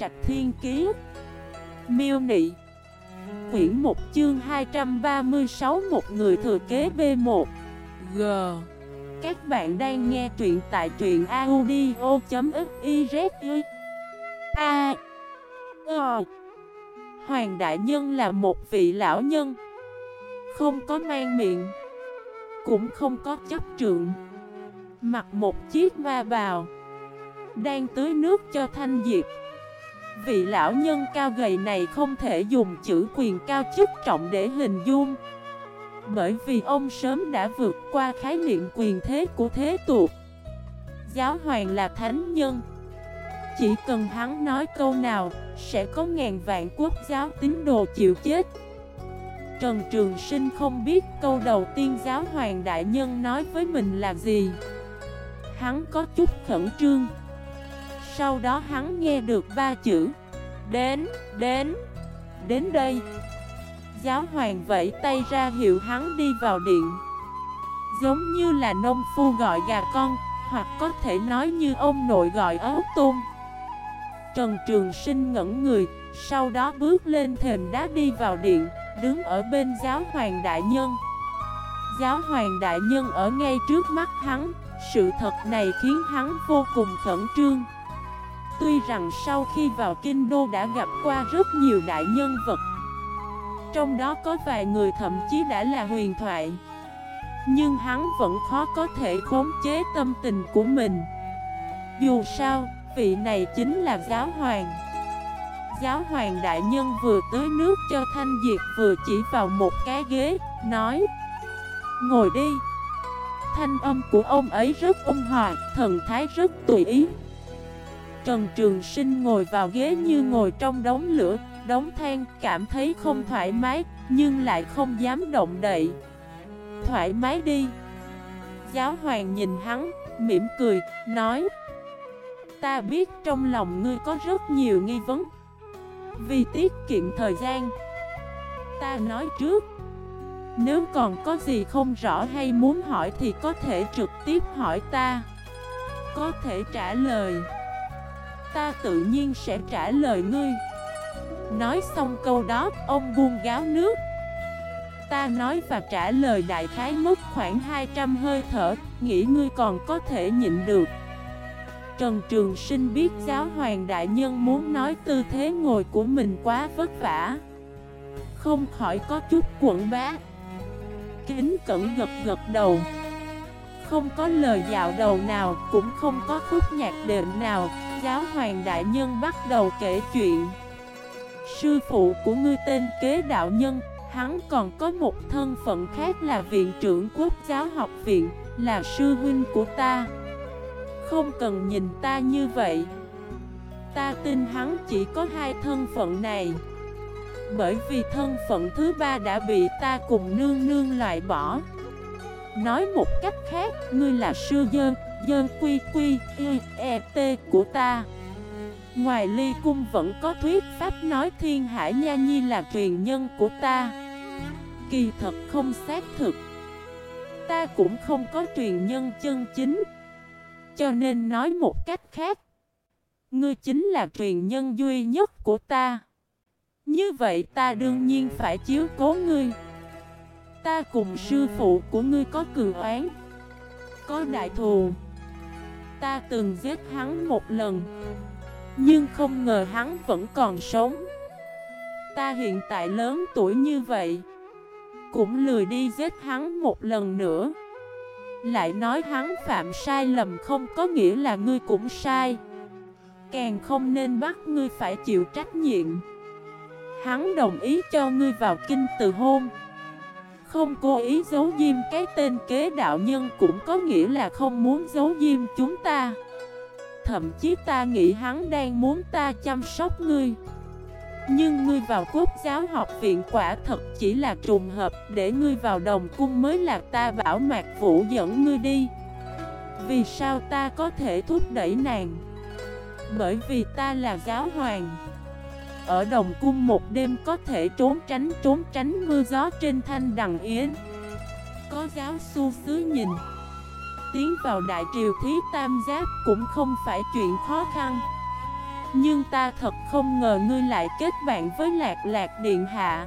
Trạch Thiên Kiế Miêu Nị. Quyển 1 chương 236 Một người thừa kế B1 G. Các bạn đang nghe truyện tại truyện audio.xyz A. Ờ Hoàng Đại Nhân là một vị lão nhân. Không có mang miệng. Cũng không có chấp trượng Mặc một chiếc ma bào. Đang tưới nước cho thanh diệp. Vị lão nhân cao gầy này không thể dùng chữ quyền cao chức trọng để hình dung. Bởi vì ông sớm đã vượt qua khái niệm quyền thế của thế tục. Giáo hoàng là thánh nhân. Chỉ cần hắn nói câu nào, Sẽ có ngàn vạn quốc giáo tín đồ chịu chết. Trần Trường Sinh không biết câu đầu tiên giáo hoàng đại nhân nói với mình là gì. Hắn có chút khẩn trương. Sau đó hắn nghe được ba chữ Đến, đến, đến đây. Giáo hoàng vẫy tay ra hiệu hắn đi vào điện. Giống như là nông phu gọi gà con Hoặc có thể nói như ông nội gọi ấu tôm Trần Trường Sinh ngẩn người Sau đó bước lên thềm đá đi vào điện Đứng ở bên giáo hoàng đại nhân. Giáo hoàng đại nhân ở ngay trước mắt hắn Sự thật này khiến hắn vô cùng khẩn trương. Tuy rằng sau khi vào kinh đô đã gặp qua rất nhiều đại nhân vật Trong đó có vài người thậm chí đã là huyền thoại Nhưng hắn vẫn khó có thể khống chế tâm tình của mình. Dù sao, vị này chính là giáo hoàng. Giáo hoàng đại nhân vừa tưới nước cho Thanh Diệt vừa chỉ vào một cái ghế, nói Ngồi đi. Thanh âm của ông ấy rất ôn hòa, thần thái rất tùy ý. Trần Trường Sinh ngồi vào ghế như ngồi trong đống lửa, đống than, cảm thấy không thoải mái, nhưng lại không dám động đậy. Thoải mái đi. Giáo hoàng nhìn hắn, mỉm cười, nói Ta biết trong lòng ngươi có rất nhiều nghi vấn Vì tiết kiệm thời gian Ta nói trước Nếu còn có gì không rõ hay muốn hỏi thì có thể trực tiếp hỏi ta Có thể trả lời Ta tự nhiên sẽ trả lời ngươi. Nói xong câu đó, ông buông gáo nước. Ta nói và trả lời đại khái mất khoảng 200 hơi thở Nghĩ ngươi còn có thể nhịn được. Trần Trường Sinh biết giáo hoàng đại nhân muốn nói tư thế ngồi của mình quá vất vả. Không khỏi có chút quẩn bá. Kính cẩn gật gật đầu. Không có lời dạo đầu nào Cũng không có khúc nhạc đệm nào. Giáo hoàng đại nhân bắt đầu kể chuyện. Sư phụ của ngươi tên kế đạo nhân Hắn còn có một thân phận khác là viện trưởng quốc giáo học viện Là sư huynh của ta. Không cần nhìn ta như vậy. Ta tin hắn chỉ có hai thân phận này. Bởi vì thân phận thứ ba đã bị ta cùng nương nương loại bỏ. Nói một cách khác, ngươi là sư dơn, dơn quy quy, y, e, t của ta. Ngoài ly cung vẫn có thuyết pháp nói thiên hải nha nhi là truyền nhân của ta. Kỳ thật không xác thực. Ta cũng không có truyền nhân chân chính. Cho nên nói một cách khác Ngươi chính là truyền nhân duy nhất của ta. Như vậy ta đương nhiên phải chiếu cố ngươi. Ta cùng sư phụ của ngươi có cường oán Có đại thù. Ta từng giết hắn một lần, Nhưng không ngờ hắn vẫn còn sống. Ta hiện tại lớn tuổi như vậy, Cũng lười đi giết hắn một lần nữa. Lại nói hắn phạm sai lầm không có nghĩa là ngươi cũng sai. Càng không nên bắt ngươi phải chịu trách nhiệm. Hắn đồng ý cho ngươi vào kinh từ hôn không cố ý giấu diêm, cái tên kế đạo nhân cũng có nghĩa là không muốn giấu diêm chúng ta. Thậm chí ta nghĩ hắn đang muốn ta chăm sóc ngươi. Nhưng ngươi vào quốc giáo học viện quả thật chỉ là trùng hợp, Để ngươi vào đồng cung mới là ta bảo mạc vũ dẫn ngươi đi. Vì sao ta có thể thúc đẩy nàng? Bởi vì ta là giáo hoàng ở đồng cung một đêm có thể trốn tránh trốn tránh mưa gió trên thanh đằng yến. Có giáo su xứ nhìn, Tiến vào đại triều thí tam giác cũng không phải chuyện khó khăn. Nhưng ta thật không ngờ ngươi lại kết bạn với lạc lạc điện hạ.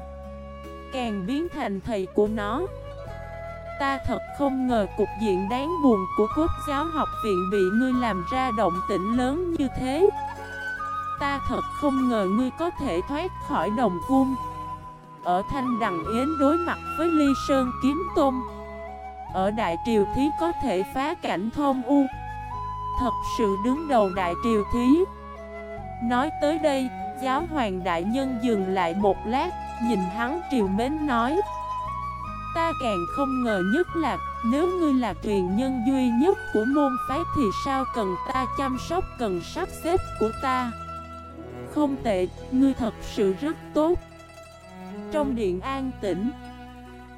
Càng biến thành thầy của nó, Ta thật không ngờ cục diện đáng buồn của quốc giáo học viện bị ngươi làm ra động tĩnh lớn như thế. Ta thật không ngờ ngươi có thể thoát khỏi đồng cung. Ở Thanh Đằng Yến đối mặt với Ly Sơn Kiếm Tôn Ở Đại Triều Thí có thể phá cảnh thôn u. Thật sự đứng đầu Đại Triều Thí. Nói tới đây, giáo hoàng đại nhân dừng lại một lát Nhìn hắn triều mến nói. Ta càng không ngờ nhất là Nếu ngươi là truyền nhân duy nhất của môn phái Thì sao cần ta chăm sóc cần sắp xếp của ta? Không tệ, ngươi thật sự rất tốt. Trong điện an tĩnh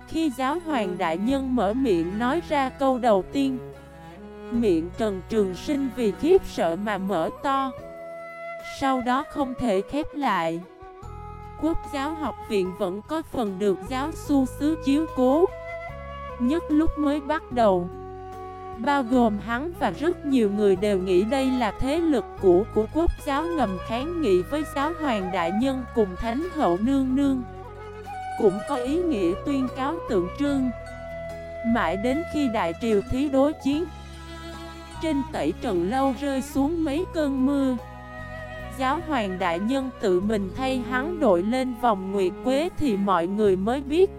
Khi giáo hoàng đại nhân mở miệng nói ra câu đầu tiên Miệng Trần Trường Sinh vì khiếp sợ mà mở to Sau đó không thể khép lại. Quốc giáo học viện vẫn có phần được giáo su xứ chiếu cố Nhất lúc mới bắt đầu. Bao gồm hắn và rất nhiều người đều nghĩ đây là thế lực cũ của quốc giáo ngầm kháng nghị với giáo hoàng đại nhân cùng thánh hậu nương nương. Cũng có ý nghĩa tuyên cáo tượng trưng. Mãi đến khi đại triều thí đối chiến, Trên tẩy trần lâu rơi xuống mấy cơn mưa. Giáo hoàng đại nhân tự mình thay hắn đội lên vòng nguyệt quế thì mọi người mới biết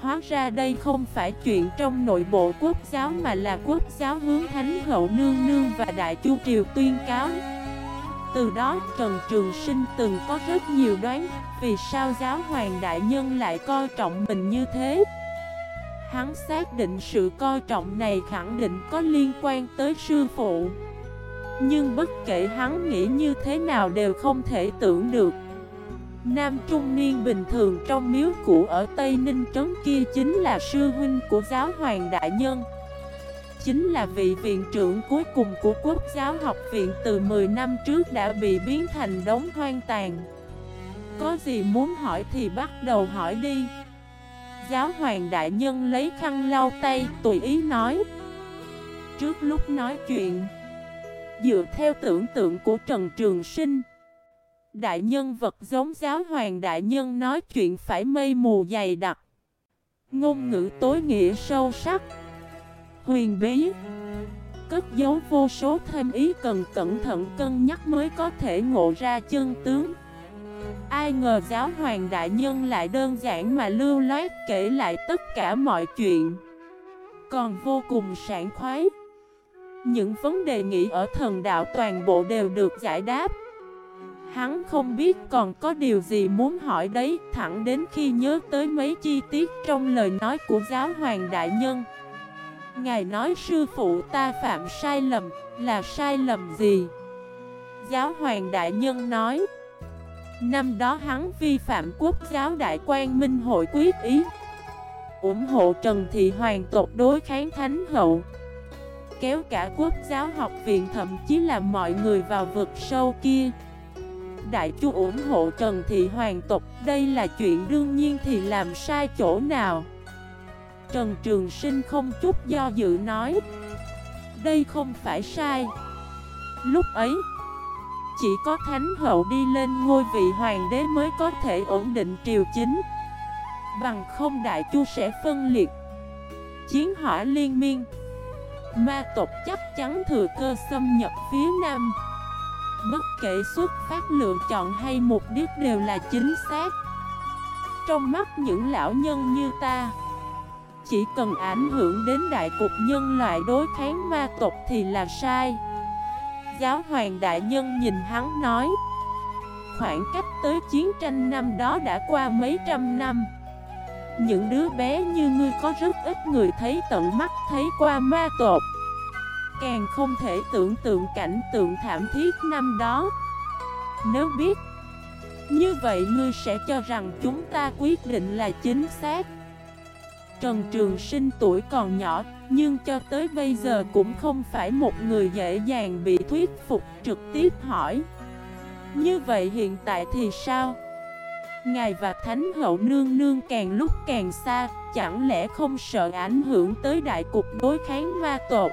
Hóa ra đây không phải chuyện trong nội bộ quốc giáo mà là quốc giáo hướng thánh hậu nương nương và đại chu triều tuyên cáo. Từ đó, Trần Trường Sinh từng có rất nhiều đoán Vì sao giáo hoàng đại nhân lại coi trọng mình như thế. Hắn xác định sự coi trọng này khẳng định có liên quan tới sư phụ. Nhưng bất kể hắn nghĩ như thế nào đều không thể tưởng được. Nam trung niên bình thường trong miếu cũ ở Tây Ninh Trấn kia chính là sư huynh của giáo hoàng đại nhân. Chính là vị viện trưởng cuối cùng của quốc giáo học viện từ 10 năm trước đã bị biến thành đống hoang tàn. Có gì muốn hỏi thì bắt đầu hỏi đi. Giáo hoàng đại nhân lấy khăn lau tay, tùy ý nói. Trước lúc nói chuyện, Dựa theo tưởng tượng của Trần Trường Sinh Đại nhân vật giống giáo hoàng đại nhân nói chuyện phải mây mù dày đặc. Ngôn ngữ tối nghĩa sâu sắc. Huyền bí. Cất giấu vô số thêm ý cần cẩn thận cân nhắc mới có thể ngộ ra chân tướng. Ai ngờ giáo hoàng đại nhân lại đơn giản mà lưu loát kể lại tất cả mọi chuyện. Còn vô cùng sảng khoái. Những vấn đề nghĩ ở thần đạo toàn bộ đều được giải đáp. Hắn không biết còn có điều gì muốn hỏi đấy, Thẳng đến khi nhớ tới mấy chi tiết trong lời nói của giáo hoàng đại nhân Ngài nói, sư phụ ta phạm sai lầm, Là sai lầm gì? Giáo hoàng đại nhân nói, Năm đó hắn vi phạm quốc giáo đại quan minh hội quyết ý, ủng hộ Trần Thị Hoàng tộc đối kháng Thánh Hậu, kéo cả quốc giáo học viện, thậm chí là mọi người vào vực sâu kia Đại chu ủng hộ Trần Thị Hoàng tộc, Đây là chuyện đương nhiên thì làm sai chỗ nào? Trần Trường Sinh không chút do dự nói, Đây không phải sai. Lúc ấy, Chỉ có Thánh Hậu đi lên ngôi vị Hoàng đế mới có thể ổn định triều chính. Bằng không Đại Chu sẽ phân liệt, Chiến hỏa liên miên. Ma tộc chắc chắn thừa cơ xâm nhập phía Nam. Bất kể xuất phát lựa chọn hay mục đích đều là chính xác. Trong mắt những lão nhân như ta, Chỉ cần ảnh hưởng đến đại cục nhân loại đối kháng ma tộc thì là sai. Giáo hoàng đại nhân nhìn hắn nói, Khoảng cách tới chiến tranh năm đó đã qua mấy trăm năm. Những đứa bé như ngươi có rất ít người thấy tận mắt thấy qua ma tộc. Càng không thể tưởng tượng cảnh tượng thảm thiết năm đó. Nếu biết, Như vậy ngươi sẽ cho rằng chúng ta quyết định là chính xác. Trần Trường Sinh tuổi còn nhỏ, Nhưng cho tới bây giờ cũng không phải một người dễ dàng bị thuyết phục trực tiếp hỏi. Như vậy hiện tại thì sao? Ngài và Thánh Hậu Nương Nương càng lúc càng xa, Chẳng lẽ không sợ ảnh hưởng tới đại cục đối kháng ma tột